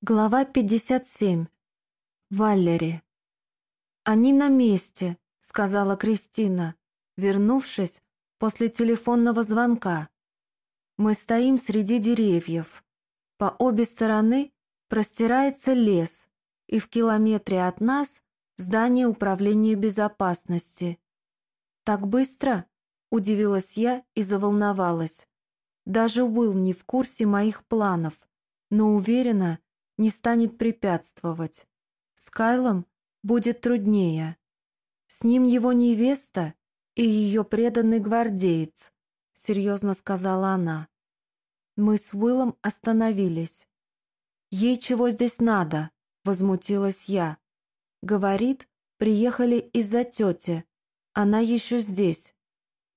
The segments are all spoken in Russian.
Глава 57. Валери. «Они на месте», — сказала Кристина, вернувшись после телефонного звонка. «Мы стоим среди деревьев. По обе стороны простирается лес, и в километре от нас здание управления безопасности. Так быстро?» — удивилась я и заволновалась. Даже Уилл не в курсе моих планов, но уверена, не станет препятствовать. С Кайлом будет труднее. С ним его невеста и ее преданный гвардеец, серьезно сказала она. Мы с Уиллом остановились. Ей чего здесь надо? Возмутилась я. Говорит, приехали из-за тети. Она еще здесь.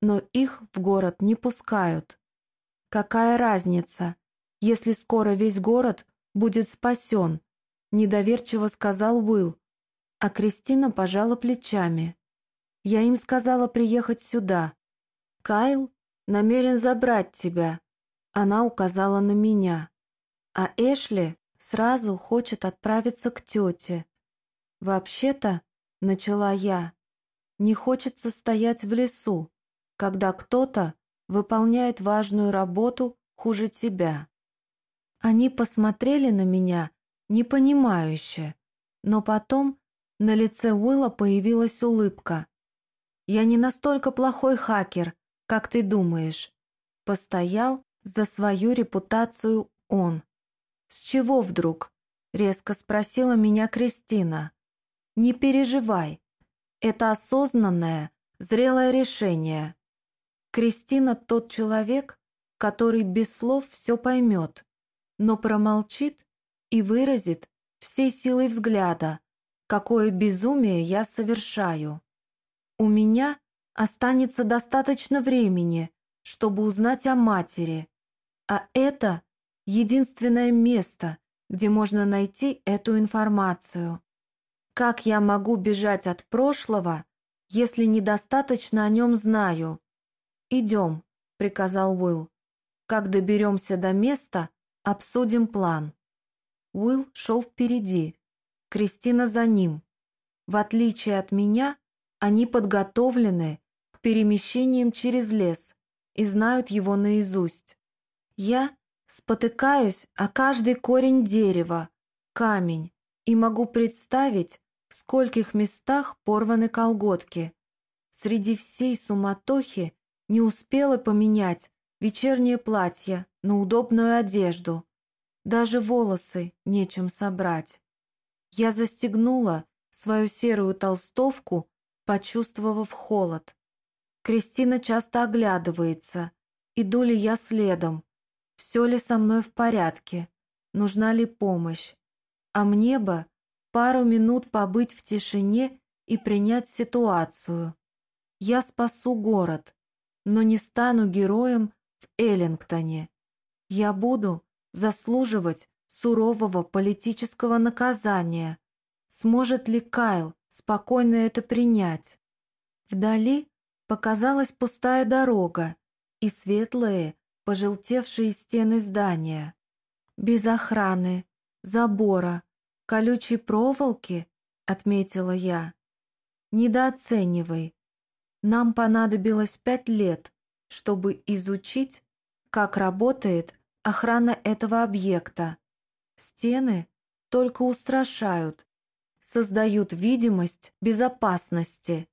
Но их в город не пускают. Какая разница, если скоро весь город будет спасен», — недоверчиво сказал Уилл. А Кристина пожала плечами. «Я им сказала приехать сюда. Кайл намерен забрать тебя». Она указала на меня. А Эшли сразу хочет отправиться к тете. «Вообще-то», — начала я, — «не хочется стоять в лесу, когда кто-то выполняет важную работу хуже тебя». Они посмотрели на меня непонимающе, но потом на лице Уилла появилась улыбка. «Я не настолько плохой хакер, как ты думаешь», — постоял за свою репутацию он. «С чего вдруг?» — резко спросила меня Кристина. «Не переживай. Это осознанное, зрелое решение. Кристина тот человек, который без слов все поймет но промолчит и выразит всей силой взгляда, какое безумие я совершаю. У меня останется достаточно времени, чтобы узнать о матери, а это единственное место, где можно найти эту информацию. Как я могу бежать от прошлого, если недостаточно о нем знаю? «Идем», — приказал Уилл. «Как доберемся до места, Обсудим план. Уилл шел впереди, Кристина за ним. В отличие от меня, они подготовлены к перемещениям через лес и знают его наизусть. Я спотыкаюсь о каждый корень дерева, камень и могу представить, в скольких местах порваны колготки. Среди всей суматохи не успела поменять вечернее платье на удобную одежду. Даже волосы нечем собрать. Я застегнула свою серую толстовку, почувствовав холод. Кристина часто оглядывается. Иду ли я следом? Все ли со мной в порядке? Нужна ли помощь? А мне бы пару минут побыть в тишине и принять ситуацию. Я спасу город, но не стану героем в Эллингтоне. Я буду заслуживать сурового политического наказания. Сможет ли Кайл спокойно это принять? Вдали показалась пустая дорога и светлые, пожелтевшие стены здания. Без охраны, забора, колючей проволоки, отметила я. Недооценивай. Нам понадобилось пять лет, чтобы изучить, как работает охрана этого объекта. Стены только устрашают, создают видимость безопасности.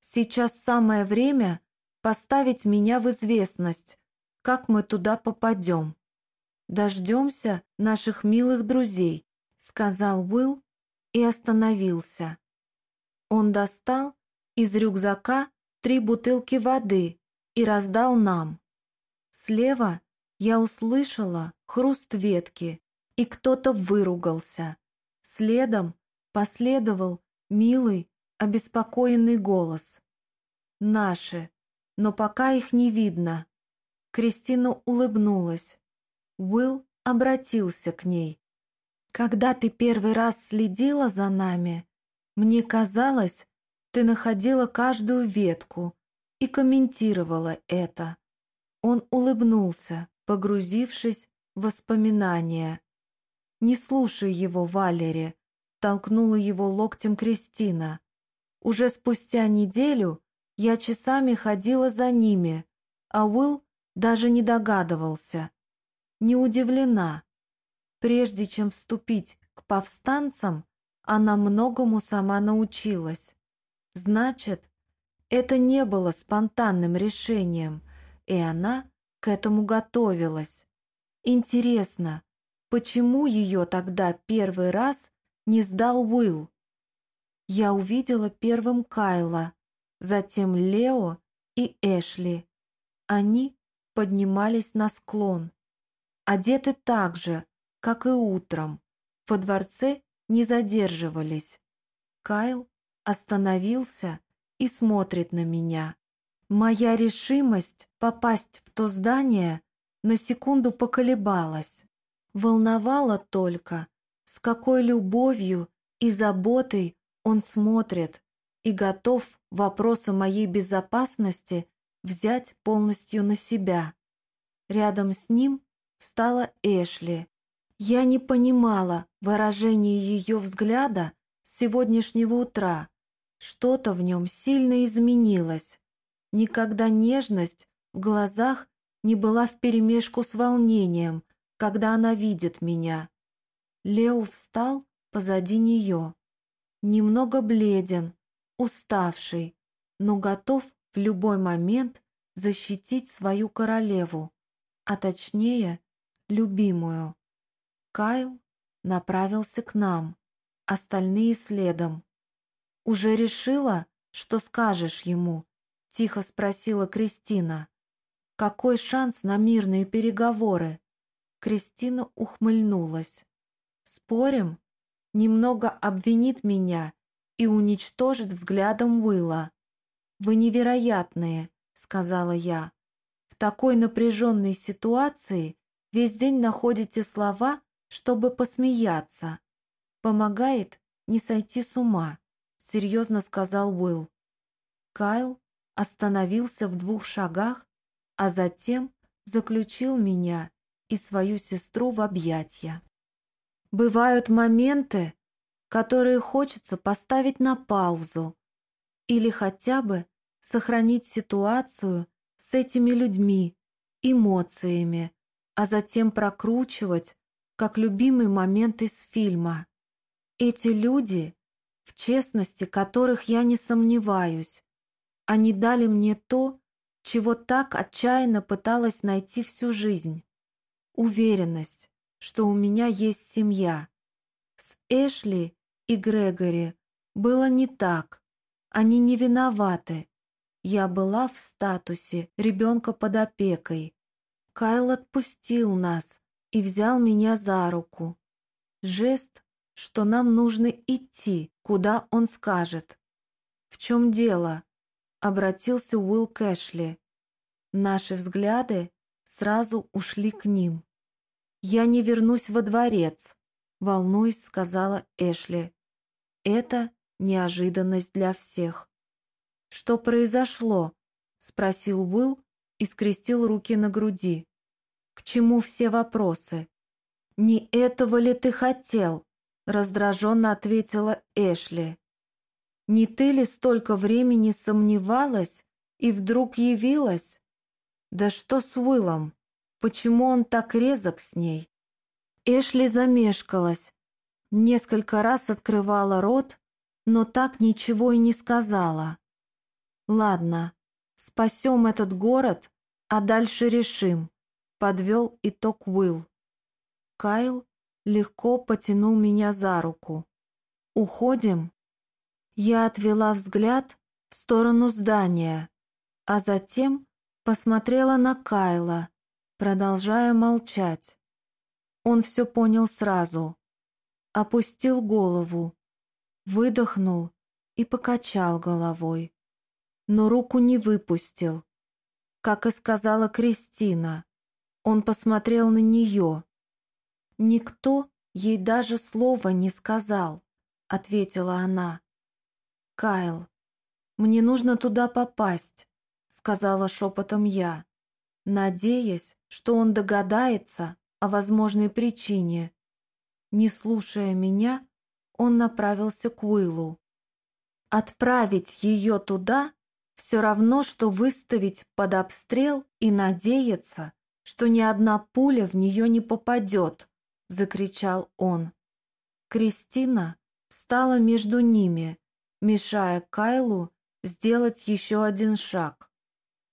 Сейчас самое время поставить меня в известность, как мы туда попадем. «Дождемся наших милых друзей», — сказал Уилл и остановился. Он достал из рюкзака три бутылки воды и раздал нам. Слева я услышала хруст ветки, и кто-то выругался. Следом последовал милый, обеспокоенный голос. «Наши, но пока их не видно». Кристина улыбнулась. Уилл обратился к ней. «Когда ты первый раз следила за нами, мне казалось, ты находила каждую ветку, и комментировала это. Он улыбнулся, погрузившись в воспоминания. «Не слушай его, Валери», — толкнула его локтем Кристина. Уже спустя неделю я часами ходила за ними, а Уилл даже не догадывался. Не удивлена. Прежде чем вступить к повстанцам, она многому сама научилась. Значит, это не было спонтанным решением, и она к этому готовилась. Интересно, почему ее тогда первый раз не сдал Уилл? Я увидела первым Кайла, затем Лео и Эшли. Они поднимались на склон. Одеты так же, как и утром. Во дворце не задерживались. Кайл остановился и смотрит на меня. Моя решимость попасть в то здание на секунду поколебалась. Волновало только, с какой любовью и заботой он смотрит и готов вопросы моей безопасности взять полностью на себя. Рядом с ним встала Эшли. Я не понимала выражения ее взгляда с сегодняшнего утра. Что-то в нем сильно изменилось. Никогда нежность в глазах не была вперемешку с волнением, когда она видит меня. Лео встал позади нее. Немного бледен, уставший, но готов в любой момент защитить свою королеву, а точнее, любимую. Кайл направился к нам, остальные следом. «Уже решила, что скажешь ему?» Тихо спросила Кристина. «Какой шанс на мирные переговоры?» Кристина ухмыльнулась. «Спорим? Немного обвинит меня и уничтожит взглядом Уилла. Вы невероятные», — сказала я. «В такой напряженной ситуации весь день находите слова, чтобы посмеяться. Помогает не сойти с ума», — серьезно сказал Уилл. Кайл остановился в двух шагах, а затем заключил меня и свою сестру в объятья. Бывают моменты, которые хочется поставить на паузу или хотя бы сохранить ситуацию с этими людьми, эмоциями, а затем прокручивать как любимый момент из фильма. Эти люди, в честности которых я не сомневаюсь, они дали мне то, чего так отчаянно пыталась найти всю жизнь. Уверенность, что у меня есть семья. С Эшли и Грегори было не так. Они не виноваты. Я была в статусе ребенка под опекой. Кайл отпустил нас и взял меня за руку. Жест, что нам нужно идти, куда он скажет. В чем дело? Обратился Уилл Кэшли. Наши взгляды сразу ушли к ним. «Я не вернусь во дворец», — волнуясь, сказала Эшли. «Это неожиданность для всех». «Что произошло?» — спросил Уилл и скрестил руки на груди. «К чему все вопросы?» «Не этого ли ты хотел?» — раздраженно ответила Эшли. Не ты ли столько времени сомневалась и вдруг явилась? Да что с Уиллом? Почему он так резок с ней? Эшли замешкалась, несколько раз открывала рот, но так ничего и не сказала. Ладно, спасем этот город, а дальше решим, подвел итог Уилл. Кайл легко потянул меня за руку. Уходим? Я отвела взгляд в сторону здания, а затем посмотрела на Кайла, продолжая молчать. Он все понял сразу. Опустил голову, выдохнул и покачал головой. Но руку не выпустил. Как и сказала Кристина, он посмотрел на нее. «Никто ей даже слова не сказал», — ответила она. «Кайл, мне нужно туда попасть», — сказала шепотом я, надеясь, что он догадается о возможной причине. Не слушая меня, он направился к Уиллу. Отправить ее туда все равно, что выставить под обстрел и надеяться, что ни одна пуля в нее не попадет, закричал он. Кристина встала между ними, мешая Кайлу сделать еще один шаг.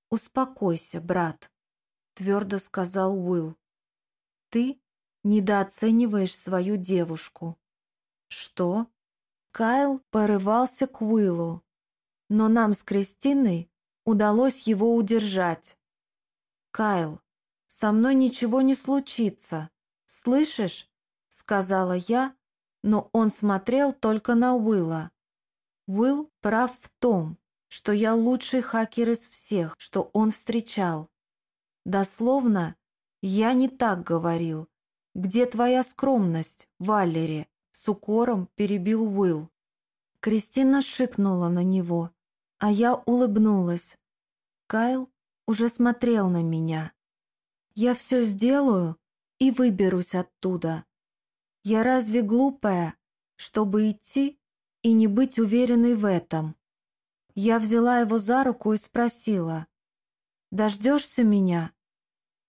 «Успокойся, брат», — твердо сказал Уилл. «Ты недооцениваешь свою девушку». «Что?» Кайл порывался к Уиллу, но нам с Кристиной удалось его удержать. «Кайл, со мной ничего не случится, слышишь?» — сказала я, но он смотрел только на Уилла. Уилл прав в том, что я лучший хакер из всех, что он встречал. Дословно, я не так говорил. Где твоя скромность, Валери? С укором перебил Уилл. Кристина шикнула на него, а я улыбнулась. Кайл уже смотрел на меня. Я все сделаю и выберусь оттуда. Я разве глупая, чтобы идти и не быть уверенной в этом? Я взяла его за руку и спросила, «Дождешься меня?»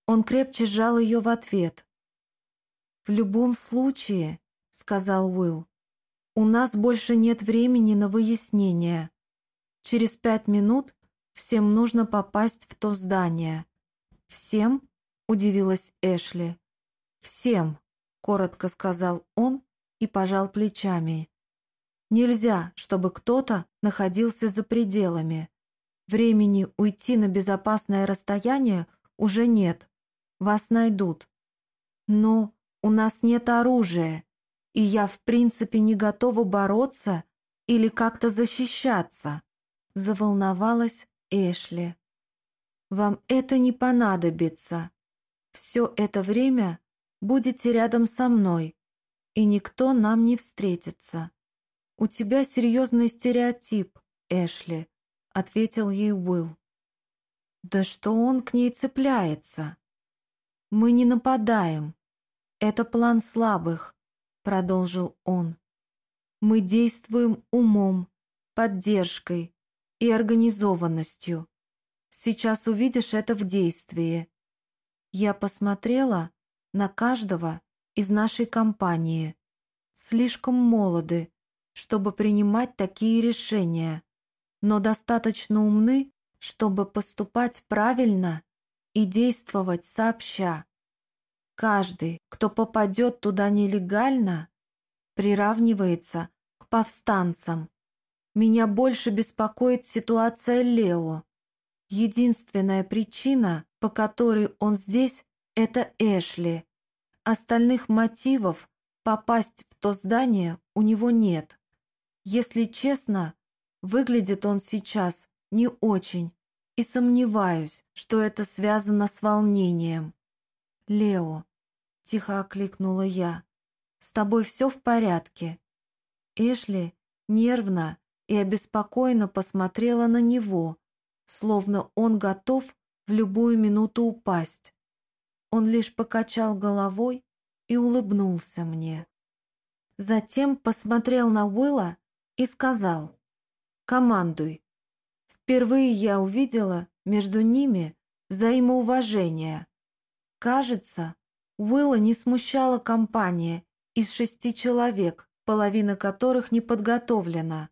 Он крепче сжал ее в ответ. «В любом случае», — сказал Уилл, «у нас больше нет времени на выяснение. Через пять минут всем нужно попасть в то здание». «Всем?» — удивилась Эшли. «Всем», — коротко сказал он и пожал плечами. «Нельзя, чтобы кто-то находился за пределами. Времени уйти на безопасное расстояние уже нет. Вас найдут. Но у нас нет оружия, и я в принципе не готова бороться или как-то защищаться», — заволновалась Эшли. «Вам это не понадобится. Все это время будете рядом со мной, и никто нам не встретится. У тебя серьезный стереотип, Эшли», — ответил ей Уилл. «Да что он к ней цепляется?» «Мы не нападаем. Это план слабых», — продолжил он. «Мы действуем умом, поддержкой и организованностью. Сейчас увидишь это в действии». Я посмотрела на каждого из нашей компании. Слишком молоды, чтобы принимать такие решения, но достаточно умны, чтобы поступать правильно и действовать сообща. Каждый, кто попадет туда нелегально, приравнивается к повстанцам. Меня больше беспокоит ситуация Лео. Единственная причина, по которой он здесь, это Эшли. Остальных мотивов попасть в то здание у него нет. Если честно, выглядит он сейчас не очень, и сомневаюсь, что это связано с волнением. «Лео», — тихо окликнула я, — «с тобой все в порядке?» Эшли нервно и обеспокоенно посмотрела на него, словно он готов в любую минуту упасть. Он лишь покачал головой и улыбнулся мне. Затем посмотрел на Уилла и сказал «Командуй». Впервые я увидела между ними взаимоуважение. Кажется, Уилла не смущала компания из шести человек, половина которых не подготовлена.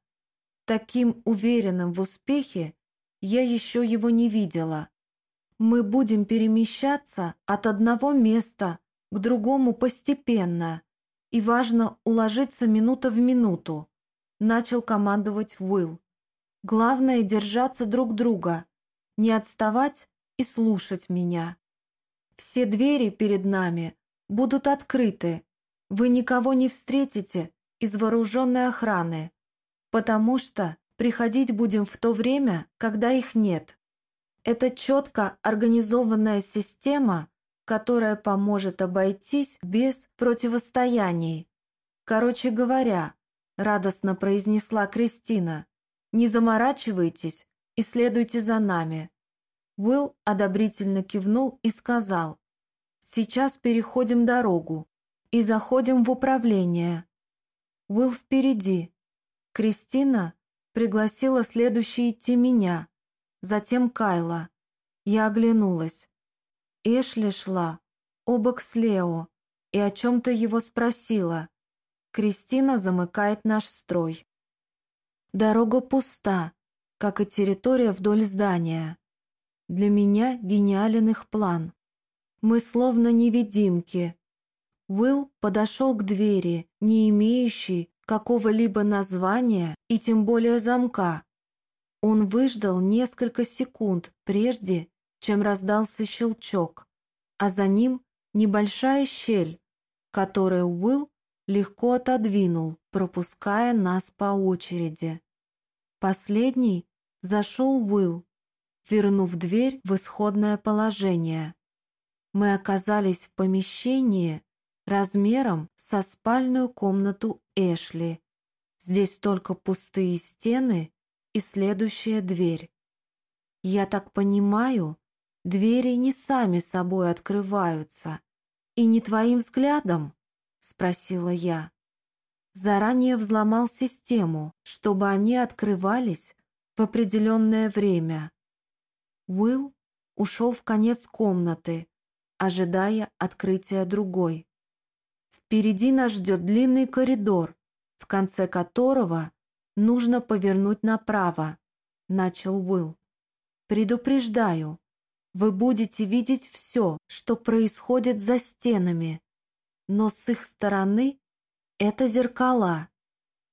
Таким уверенным в успехе я еще его не видела. Мы будем перемещаться от одного места к другому постепенно, и важно уложиться минута в минуту, начал командовать Уилл. Главное держаться друг друга, не отставать и слушать меня. Все двери перед нами будут открыты. Вы никого не встретите из вооруженной охраны, потому что приходить будем в то время, когда их нет. Это четко организованная система, которая поможет обойтись без противостояний. Короче говоря, радостно произнесла Кристина, не заморачивайтесь и следуйте за нами. Уилл одобрительно кивнул и сказал, «Сейчас переходим дорогу. и заходим в управление. Уилл впереди. Кристина пригласила следующей идти меня, затем Кайла. Я оглянулась. Эшли шла, обок с Лео, и о чем-то его спросила. Кристина замыкает наш строй. Дорога пуста, как и территория вдоль здания. Для меня гениален их план. Мы словно невидимки. Уилл подошел к двери, не имеющей какого-либо названия и тем более замка. Он выждал несколько секунд, прежде чем раздался щелчок, а за ним небольшая щель, которую Уилл легко отодвинул, пропуская нас по очереди. Последний зашел Уилл, вернув дверь в исходное положение. Мы оказались в помещении размером со спальную комнату Эшли. Здесь только пустые стены и следующая дверь. Я так понимаю, двери не сами собой открываются. И не твоим взглядом? Спросила я. Заранее взломал систему, чтобы они открывались в определенное время. Уилл ушел в конец комнаты, ожидая открытия другой. Впереди нас ждет длинный коридор, в конце которого нужно повернуть направо, начал Уилл. Предупреждаю, вы будете видеть все, что происходит за стенами, но с их стороны это зеркала,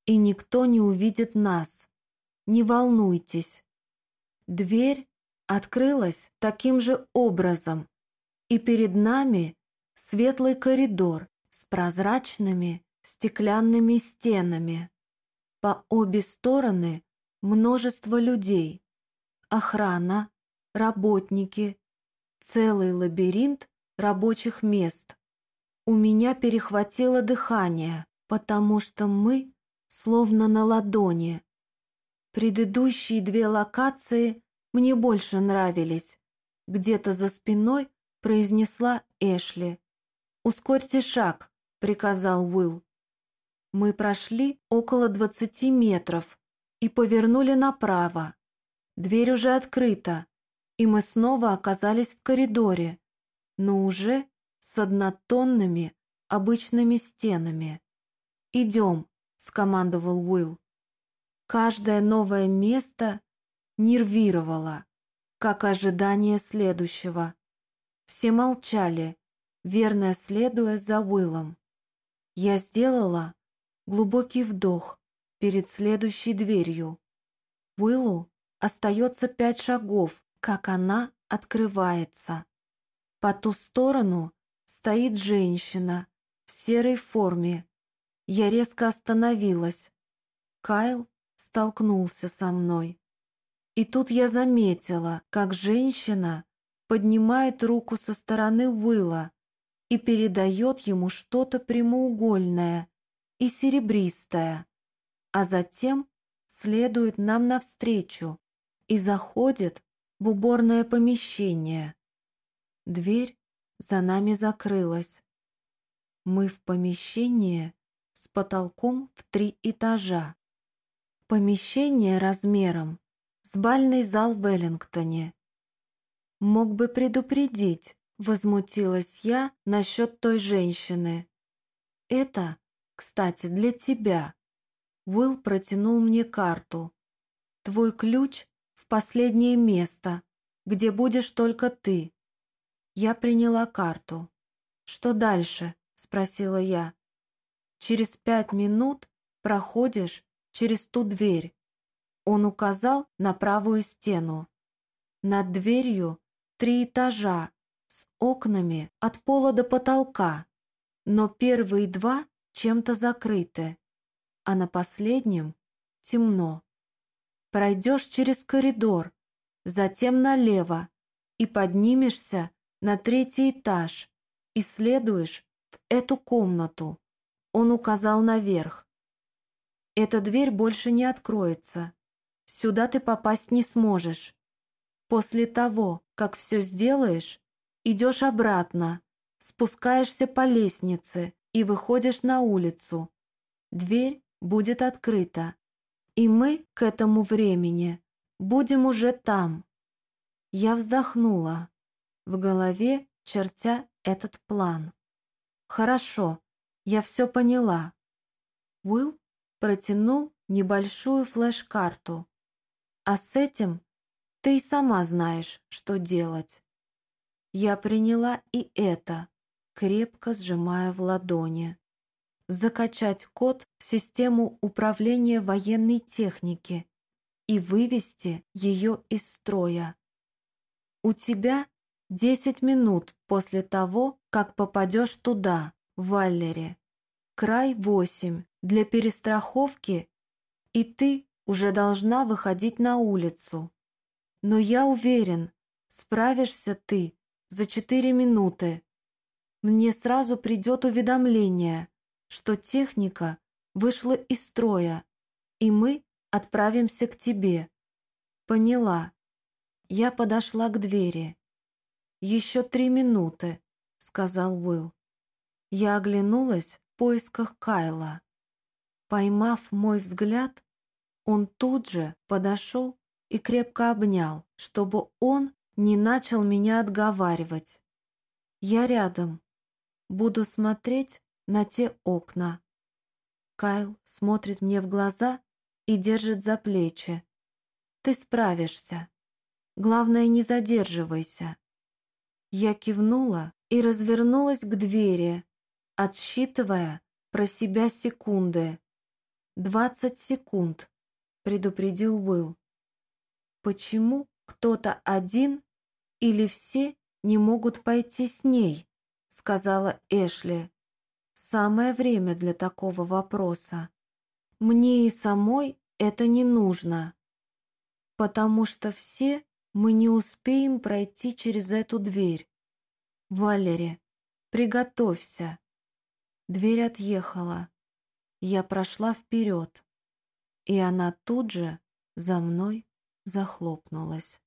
и никто не увидит нас. Не волнуйтесь. Дверь открылась таким же образом, и перед нами светлый коридор с прозрачными стеклянными стенами. По обе стороны множество людей, охрана, работники, целый лабиринт рабочих мест. У меня перехватило дыхание, потому что мы словно на ладони. Предыдущие две локации мне больше нравились. Где-то за спиной произнесла Эшли. «Ускорьте шаг», — приказал Уилл. Мы прошли около двадцати метров и повернули направо. Дверь уже открыта, и мы снова оказались в коридоре, но уже с однотонными обычными стенами. «Идем», — скомандовал Уилл. Каждое новое место нервировало, как ожидание следующего. Все молчали, верно следуя за Уиллом. Я сделала глубокий вдох перед следующей дверью. Уиллу остается пять шагов, как она открывается. По ту сторону стоит женщина в серой форме. Я резко остановилась. Кайл столкнулся со мной. И тут я заметила, как женщина поднимает руку со стороны Уилла и передает ему что-то прямоугольное и серебристое, а затем следует нам навстречу и заходит в уборное помещение. Дверь за нами закрылась. Мы в помещении с потолком в три этажа. Помещение размером с бальный зал в Веллингтоне. Мог бы предупредить, возмутилась я насчет той женщины. Это, кстати, для тебя. Уилл протянул мне карту. Твой ключ последнее место, где будешь только ты. Я приняла карту. Что дальше? Спросила я. Через пять минут проходишь через ту дверь. Он указал на правую стену. Над дверью три этажа с окнами от пола до потолка, но первые два чем-то закрыты, а на последнем темно. Пройдешь через коридор, затем налево и поднимешься на третий этаж и следуешь в эту комнату. Он указал наверх. Эта дверь больше не откроется. Сюда ты попасть не сможешь. После того, как все сделаешь, идешь обратно, спускаешься по лестнице и выходишь на улицу. Дверь будет открыта, и мы к этому времени будем уже там. Я вздохнула, в голове чертя этот план. Хорошо, я все поняла. Уилл протянул небольшую флеш-карту. А с этим ты и сама знаешь, что делать. Я приняла и это, крепко сжимая в ладони. Закачать код в систему управления военной техники и вывести ее из строя. У тебя 10 минут после того, как попадешь туда, в Валлере. Край 8 для перестраховки, и ты уже должна выходить на улицу. Но я уверен, справишься ты за 4 минуты. Мне сразу придет уведомление, что техника вышла из строя, и мы отправимся к тебе. Поняла. Я подошла к двери. «Еще три минуты», — сказал Уилл. Я оглянулась в поисках Кайла. Поймав мой взгляд, он тут же подошел и крепко обнял, чтобы он не начал меня отговаривать. Я рядом, буду смотреть на те окна. Кайл смотрит мне в глаза и держит за плечи. Ты справишься. Главное, не задерживайся. Я кивнула и развернулась к двери, отсчитывая про себя секунды. «Двадцать секунд», — предупредил Уилл. «Почему кто-то один или все не могут пойти с ней?» — сказала Эшли. «Самое время для такого вопроса. Мне и самой это не нужно, потому что все мы не успеем пройти через эту дверь. Валери, приготовься». Дверь отъехала. Я прошла вперед, и она тут же за мной захлопнулась.